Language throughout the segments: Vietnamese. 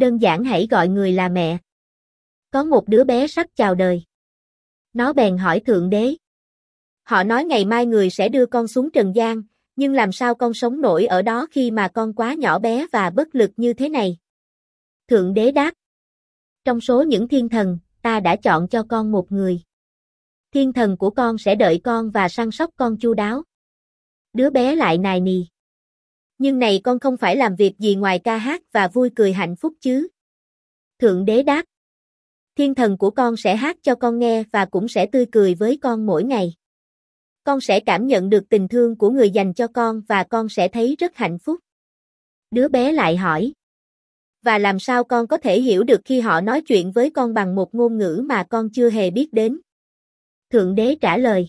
Đơn giản hãy gọi người là mẹ. Có một đứa bé sắp chào đời. Nó bèn hỏi Thượng Đế. Họ nói ngày mai người sẽ đưa con xuống Trần gian, nhưng làm sao con sống nổi ở đó khi mà con quá nhỏ bé và bất lực như thế này? Thượng Đế đáp. Trong số những thiên thần, ta đã chọn cho con một người. Thiên thần của con sẽ đợi con và săn sóc con chu đáo. Đứa bé lại nài nì. Nhưng này con không phải làm việc gì ngoài ca hát và vui cười hạnh phúc chứ. Thượng đế đáp. Thiên thần của con sẽ hát cho con nghe và cũng sẽ tươi cười với con mỗi ngày. Con sẽ cảm nhận được tình thương của người dành cho con và con sẽ thấy rất hạnh phúc. Đứa bé lại hỏi. Và làm sao con có thể hiểu được khi họ nói chuyện với con bằng một ngôn ngữ mà con chưa hề biết đến? Thượng đế trả lời.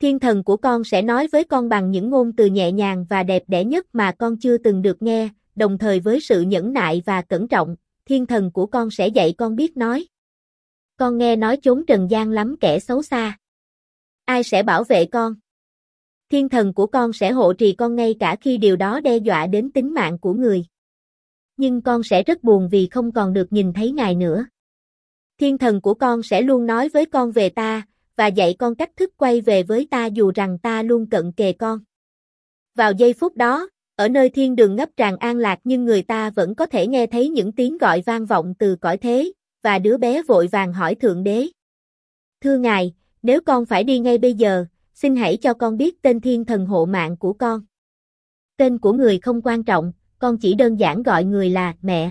Thiên thần của con sẽ nói với con bằng những ngôn từ nhẹ nhàng và đẹp đẽ nhất mà con chưa từng được nghe, đồng thời với sự nhẫn nại và cẩn trọng, thiên thần của con sẽ dạy con biết nói. Con nghe nói chốn trần gian lắm kẻ xấu xa. Ai sẽ bảo vệ con? Thiên thần của con sẽ hộ trì con ngay cả khi điều đó đe dọa đến tính mạng của người. Nhưng con sẽ rất buồn vì không còn được nhìn thấy ngài nữa. Thiên thần của con sẽ luôn nói với con về ta, và dạy con cách thức quay về với ta dù rằng ta luôn cận kề con. Vào giây phút đó, ở nơi thiên đường ngấp tràn an lạc nhưng người ta vẫn có thể nghe thấy những tiếng gọi vang vọng từ cõi thế, và đứa bé vội vàng hỏi Thượng Đế. Thưa Ngài, nếu con phải đi ngay bây giờ, xin hãy cho con biết tên thiên thần hộ mạng của con. Tên của người không quan trọng, con chỉ đơn giản gọi người là mẹ.